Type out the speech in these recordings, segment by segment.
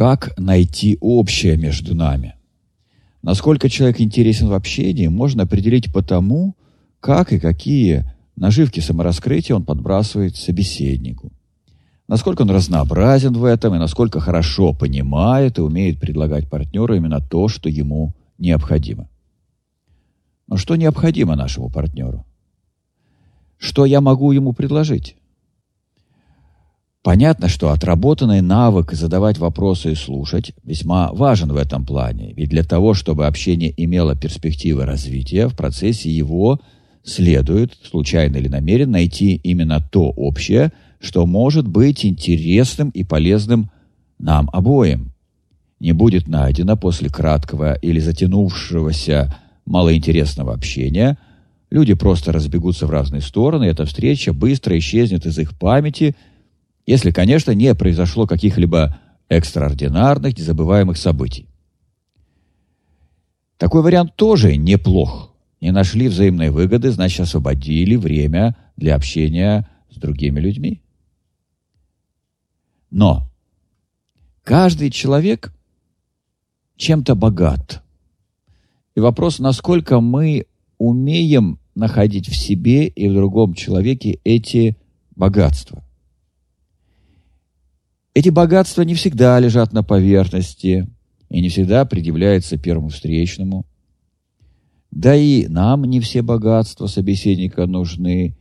Как найти общее между нами? Насколько человек интересен в общении, можно определить по тому, как и какие наживки самораскрытия он подбрасывает собеседнику. Насколько он разнообразен в этом и насколько хорошо понимает и умеет предлагать партнеру именно то, что ему необходимо. Но что необходимо нашему партнеру? Что я могу ему предложить? Понятно, что отработанный навык задавать вопросы и слушать весьма важен в этом плане, ведь для того, чтобы общение имело перспективы развития, в процессе его следует, случайно или намеренно, найти именно то общее, что может быть интересным и полезным нам обоим. Не будет найдено после краткого или затянувшегося малоинтересного общения, люди просто разбегутся в разные стороны, и эта встреча быстро исчезнет из их памяти – если, конечно, не произошло каких-либо экстраординарных, незабываемых событий. Такой вариант тоже неплох. Не нашли взаимной выгоды, значит, освободили время для общения с другими людьми. Но каждый человек чем-то богат. И вопрос, насколько мы умеем находить в себе и в другом человеке эти богатства. Эти богатства не всегда лежат на поверхности и не всегда предъявляются первому встречному. Да и нам не все богатства собеседника нужны,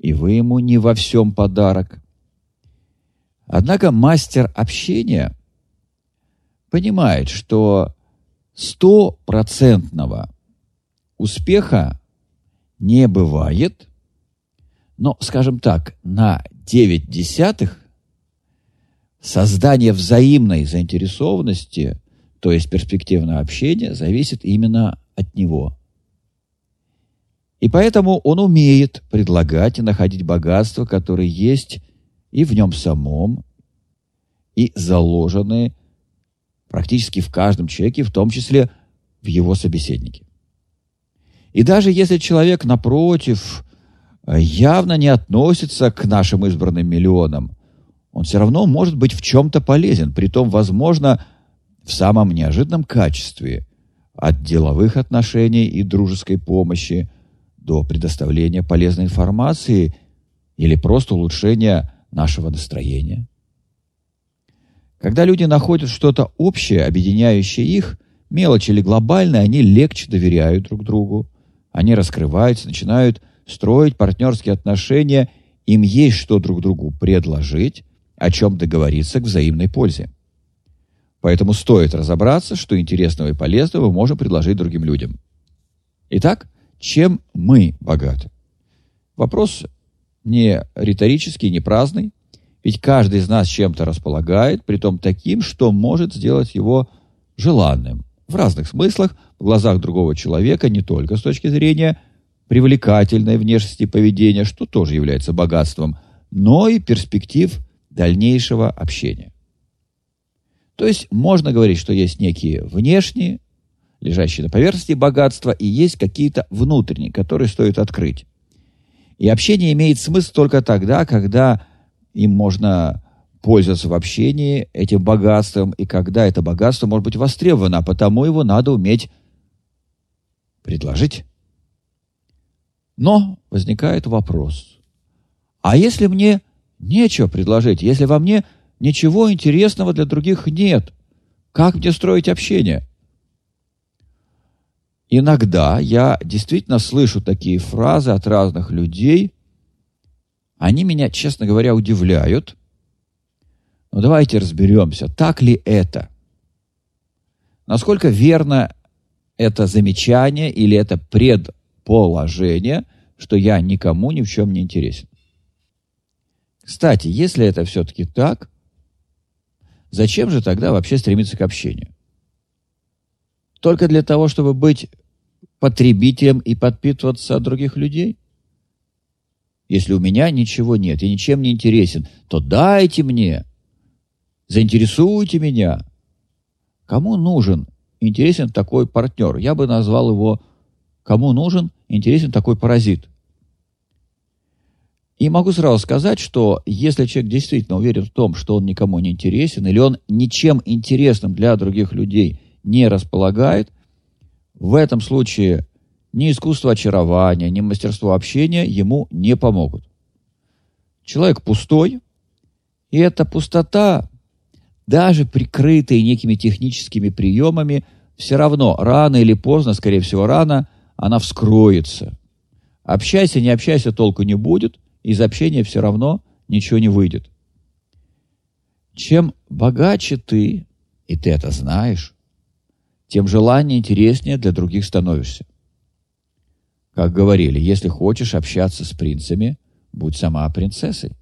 и вы ему не во всем подарок. Однако мастер общения понимает, что стопроцентного успеха не бывает, но, скажем так, на 9 десятых создание взаимной заинтересованности, то есть перспективного общения, зависит именно от него. И поэтому он умеет предлагать и находить богатства, которые есть и в нем самом, и заложены практически в каждом человеке, в том числе в его собеседнике. И даже если человек, напротив, явно не относится к нашим избранным миллионам, он все равно может быть в чем-то полезен, притом, возможно, в самом неожиданном качестве, от деловых отношений и дружеской помощи до предоставления полезной информации или просто улучшения нашего настроения. Когда люди находят что-то общее, объединяющее их, мелочь или глобальное, они легче доверяют друг другу, они раскрываются, начинают строить партнерские отношения, им есть что друг другу предложить, о чем договориться к взаимной пользе. Поэтому стоит разобраться, что интересного и полезного мы можем предложить другим людям. Итак, чем мы богаты? Вопрос не риторический, не праздный, ведь каждый из нас чем-то располагает, притом таким, что может сделать его желанным в разных смыслах в глазах другого человека, не только с точки зрения привлекательной внешности поведения, что тоже является богатством, но и перспектив дальнейшего общения. То есть можно говорить, что есть некие внешние, лежащие на поверхности богатства, и есть какие-то внутренние, которые стоит открыть. И общение имеет смысл только тогда, когда им можно пользоваться в общении этим богатством, и когда это богатство может быть востребовано, а потому его надо уметь предложить. Но возникает вопрос, а если мне Нечего предложить, если во мне ничего интересного для других нет. Как мне строить общение? Иногда я действительно слышу такие фразы от разных людей. Они меня, честно говоря, удивляют. Но давайте разберемся, так ли это? Насколько верно это замечание или это предположение, что я никому ни в чем не интересен? Кстати, если это все-таки так, зачем же тогда вообще стремиться к общению? Только для того, чтобы быть потребителем и подпитываться от других людей? Если у меня ничего нет, я ничем не интересен, то дайте мне, заинтересуйте меня. Кому нужен, интересен такой партнер? Я бы назвал его «Кому нужен, интересен такой паразит?» И могу сразу сказать, что если человек действительно уверен в том, что он никому не интересен, или он ничем интересным для других людей не располагает, в этом случае ни искусство очарования, ни мастерство общения ему не помогут. Человек пустой, и эта пустота, даже прикрытая некими техническими приемами, все равно рано или поздно, скорее всего рано, она вскроется. Общайся, не общайся, толку не будет, из общения все равно ничего не выйдет. Чем богаче ты, и ты это знаешь, тем желание интереснее для других становишься. Как говорили, если хочешь общаться с принцами, будь сама принцессой.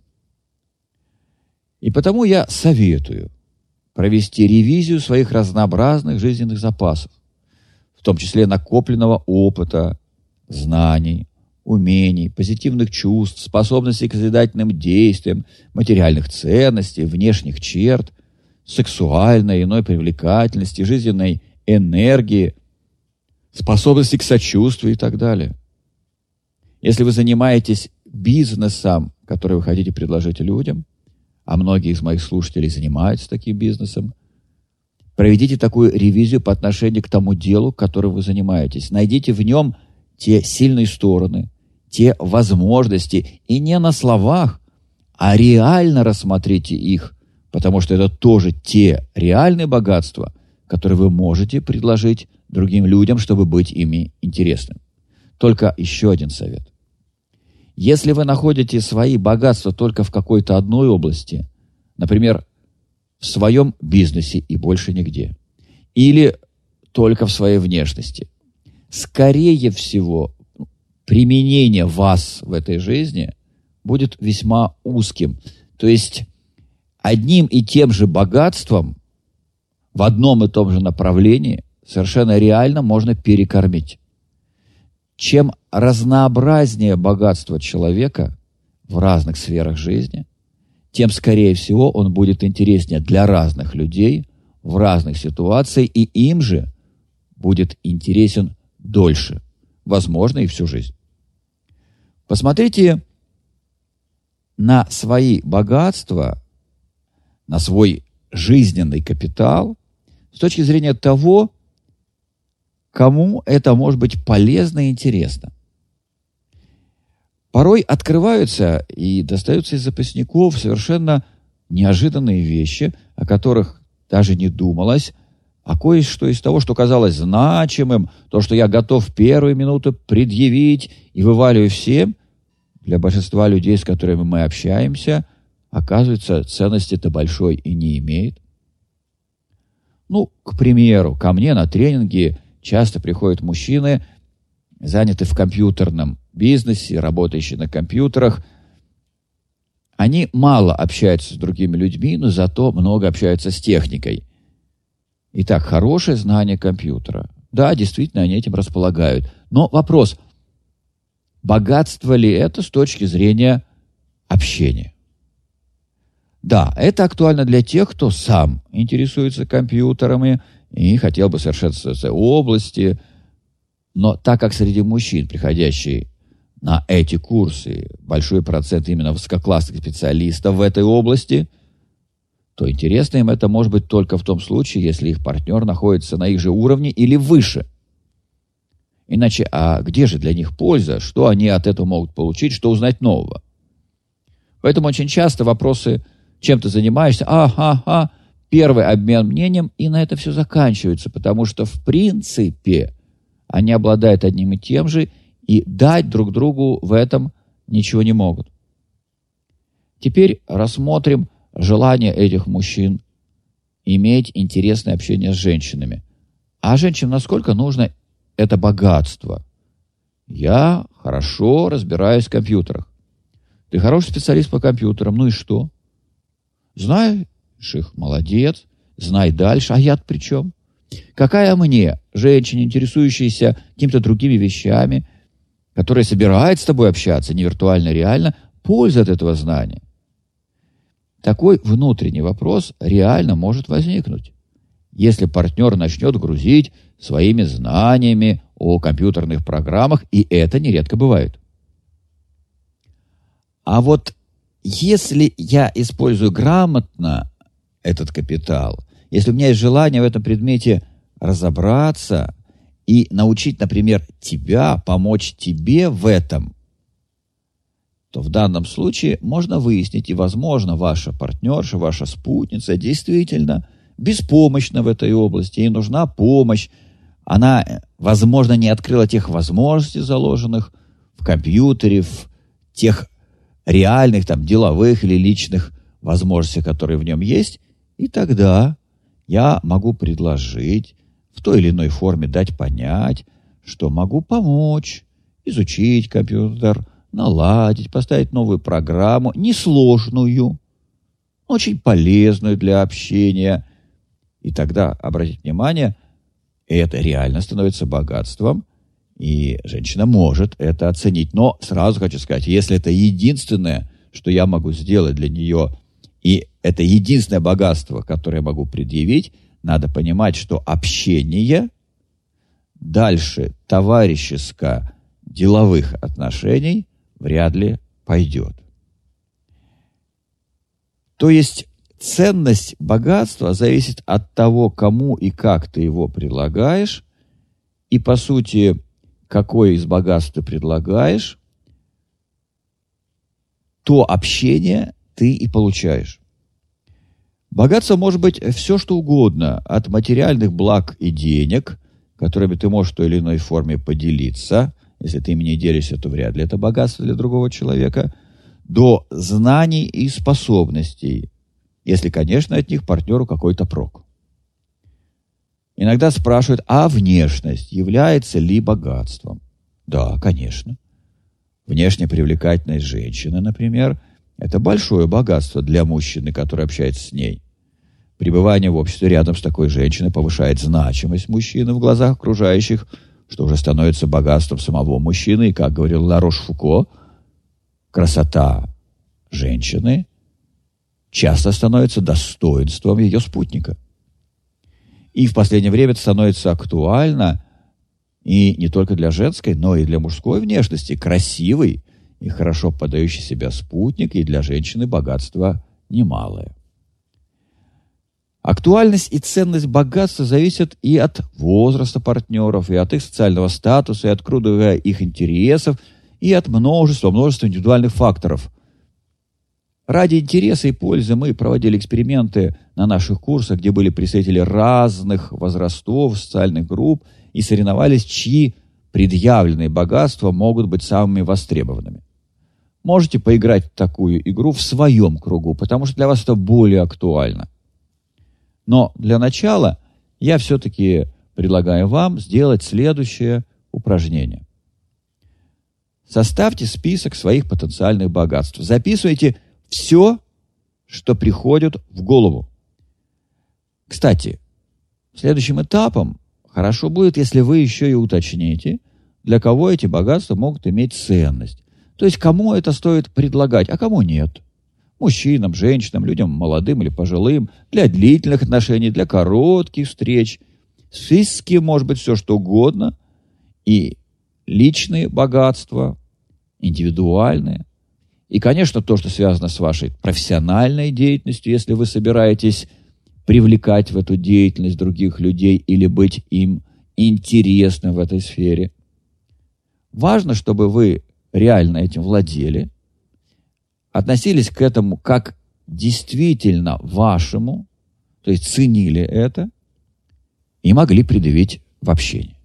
И потому я советую провести ревизию своих разнообразных жизненных запасов, в том числе накопленного опыта, знаний, умений, позитивных чувств, способностей к созидательным действиям, материальных ценностей, внешних черт, сексуальной иной привлекательности, жизненной энергии, способности к сочувствию и так далее. Если вы занимаетесь бизнесом, который вы хотите предложить людям, а многие из моих слушателей занимаются таким бизнесом, проведите такую ревизию по отношению к тому делу, которым вы занимаетесь. Найдите в нем те сильные стороны, те возможности, и не на словах, а реально рассмотрите их, потому что это тоже те реальные богатства, которые вы можете предложить другим людям, чтобы быть ими интересным. Только еще один совет. Если вы находите свои богатства только в какой-то одной области, например, в своем бизнесе и больше нигде, или только в своей внешности, скорее всего, применение вас в этой жизни будет весьма узким. То есть одним и тем же богатством в одном и том же направлении совершенно реально можно перекормить. Чем разнообразнее богатство человека в разных сферах жизни, тем, скорее всего, он будет интереснее для разных людей в разных ситуациях, и им же будет интересен дольше, возможно, и всю жизнь. Посмотрите на свои богатства, на свой жизненный капитал с точки зрения того, кому это может быть полезно и интересно. Порой открываются и достаются из запасников совершенно неожиданные вещи, о которых даже не думалось, а кое-что из того, что казалось значимым, то, что я готов в первые минуты предъявить и вываливаю всем, для большинства людей, с которыми мы общаемся, оказывается, ценности-то большой и не имеет. Ну, к примеру, ко мне на тренинги часто приходят мужчины, занятые в компьютерном бизнесе, работающие на компьютерах. Они мало общаются с другими людьми, но зато много общаются с техникой. Итак, хорошее знание компьютера. Да, действительно, они этим располагают. Но вопрос, богатство ли это с точки зрения общения? Да, это актуально для тех, кто сам интересуется компьютерами и хотел бы совершенствоваться в области. Но так как среди мужчин, приходящие на эти курсы, большой процент именно высококлассных специалистов в этой области, то интересно им это может быть только в том случае, если их партнер находится на их же уровне или выше. Иначе, а где же для них польза? Что они от этого могут получить? Что узнать нового? Поэтому очень часто вопросы чем ты занимаешься, ага, ага, первый обмен мнением, и на это все заканчивается, потому что в принципе они обладают одним и тем же, и дать друг другу в этом ничего не могут. Теперь рассмотрим желание этих мужчин иметь интересное общение с женщинами. А женщинам насколько нужно это богатство? Я хорошо разбираюсь в компьютерах. Ты хороший специалист по компьютерам, ну и что? Знаешь их, молодец, знай дальше, а я при чем? Какая мне, женщине, интересующейся какими-то другими вещами, которая собирается с тобой общаться, не виртуально, а реально, польза от этого знания? Такой внутренний вопрос реально может возникнуть, если партнер начнет грузить своими знаниями о компьютерных программах, и это нередко бывает. А вот если я использую грамотно этот капитал, если у меня есть желание в этом предмете разобраться и научить, например, тебя, помочь тебе в этом, то в данном случае можно выяснить, и, возможно, ваша партнерша, ваша спутница действительно беспомощна в этой области, ей нужна помощь. Она, возможно, не открыла тех возможностей, заложенных в компьютере, в тех реальных, там, деловых или личных возможностей, которые в нем есть, и тогда я могу предложить, в той или иной форме дать понять, что могу помочь, изучить компьютер, наладить, поставить новую программу, несложную, очень полезную для общения. И тогда, обратите внимание, это реально становится богатством, и женщина может это оценить. Но сразу хочу сказать, если это единственное, что я могу сделать для нее, и это единственное богатство, которое я могу предъявить, надо понимать, что общение дальше товарищеско-деловых отношений вряд ли пойдет. То есть ценность богатства зависит от того, кому и как ты его предлагаешь, и, по сути, какое из богатств ты предлагаешь, то общение ты и получаешь. Богатство может быть все, что угодно, от материальных благ и денег, которыми ты можешь в той или иной форме поделиться. Если ты ими не делишься, то вряд ли это богатство для другого человека. До знаний и способностей, если, конечно, от них партнеру какой-то прок. Иногда спрашивают, а внешность является ли богатством? Да, конечно. Внешне привлекательность женщины, например – это большое богатство для мужчины, который общается с ней. Пребывание в обществе рядом с такой женщиной повышает значимость мужчины в глазах окружающих, что уже становится богатством самого мужчины. И, как говорил Ларош Фуко, красота женщины часто становится достоинством ее спутника. И в последнее время это становится актуально и не только для женской, но и для мужской внешности. Красивый, и хорошо подающий себя спутник, и для женщины богатство немалое. Актуальность и ценность богатства зависят и от возраста партнеров, и от их социального статуса, и от круга их интересов, и от множества, множества индивидуальных факторов. Ради интереса и пользы мы проводили эксперименты на наших курсах, где были представители разных возрастов, социальных групп, и соревновались, чьи предъявленные богатства могут быть самыми востребованными можете поиграть в такую игру в своем кругу, потому что для вас это более актуально. Но для начала я все-таки предлагаю вам сделать следующее упражнение. Составьте список своих потенциальных богатств. Записывайте все, что приходит в голову. Кстати, следующим этапом хорошо будет, если вы еще и уточните, для кого эти богатства могут иметь ценность. То есть кому это стоит предлагать, а кому нет. Мужчинам, женщинам, людям молодым или пожилым, для длительных отношений, для коротких встреч. Списки может быть все что угодно. И личные богатства, индивидуальные. И, конечно, то, что связано с вашей профессиональной деятельностью, если вы собираетесь привлекать в эту деятельность других людей или быть им интересным в этой сфере. Важно, чтобы вы реально этим владели, относились к этому как действительно вашему, то есть ценили это и могли предъявить в общении.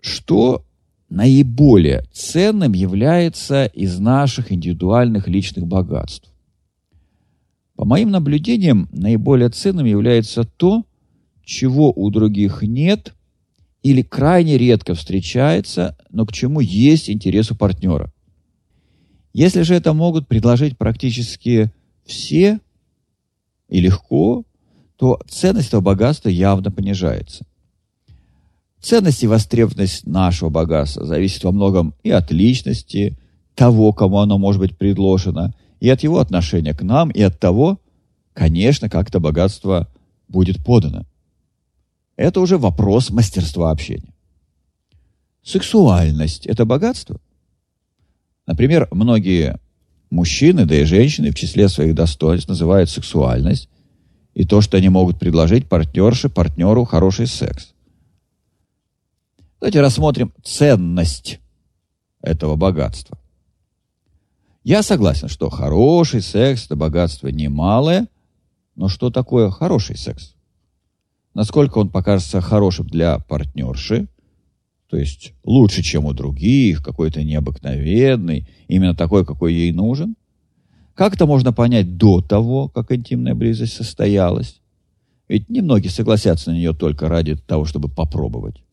Что наиболее ценным является из наших индивидуальных личных богатств? По моим наблюдениям, наиболее ценным является то, чего у других нет или крайне редко встречается, но к чему есть интерес у партнера. Если же это могут предложить практически все и легко, то ценность этого богатства явно понижается. Ценность и востребованность нашего богатства зависит во многом и от личности того, кому оно может быть предложено, и от его отношения к нам, и от того, конечно, как это богатство будет подано. Это уже вопрос мастерства общения. Сексуальность – это богатство? Например, многие мужчины, да и женщины в числе своих достоинств называют сексуальность и то, что они могут предложить партнерше, партнеру хороший секс. Давайте рассмотрим ценность этого богатства. Я согласен, что хороший секс – это богатство немалое, но что такое хороший секс? Насколько он покажется хорошим для партнерши, то есть лучше, чем у других, какой-то необыкновенный, именно такой, какой ей нужен? Как это можно понять до того, как интимная близость состоялась? Ведь немногие согласятся на нее только ради того, чтобы попробовать.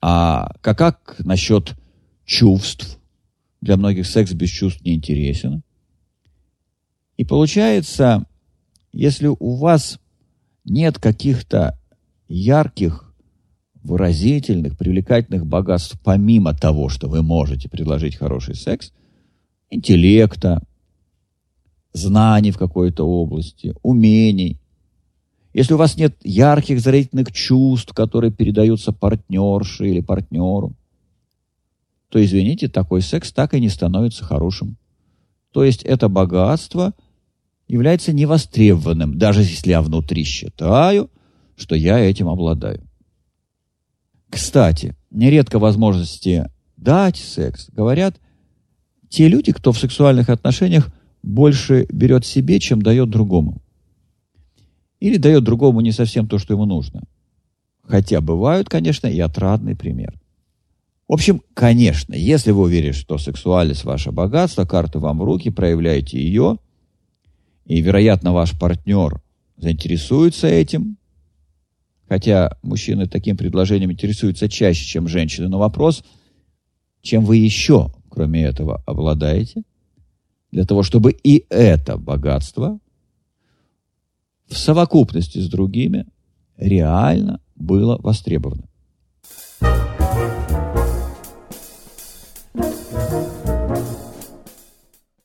А как, насчет чувств? Для многих секс без чувств не интересен. И получается, если у вас нет каких-то ярких, выразительных, привлекательных богатств, помимо того, что вы можете предложить хороший секс, интеллекта, знаний в какой-то области, умений, если у вас нет ярких зрительных чувств, которые передаются партнерше или партнеру, то, извините, такой секс так и не становится хорошим. То есть это богатство является невостребованным, даже если я внутри считаю, что я этим обладаю. Кстати, нередко возможности дать секс говорят те люди, кто в сексуальных отношениях больше берет себе, чем дает другому. Или дает другому не совсем то, что ему нужно. Хотя бывают, конечно, и отрадный пример. В общем, конечно, если вы уверены, что сексуальность – ваше богатство, карты вам в руки, проявляйте ее, и, вероятно, ваш партнер заинтересуется этим, хотя мужчины таким предложением интересуются чаще, чем женщины, но вопрос, чем вы еще, кроме этого, обладаете, для того, чтобы и это богатство в совокупности с другими реально было востребовано.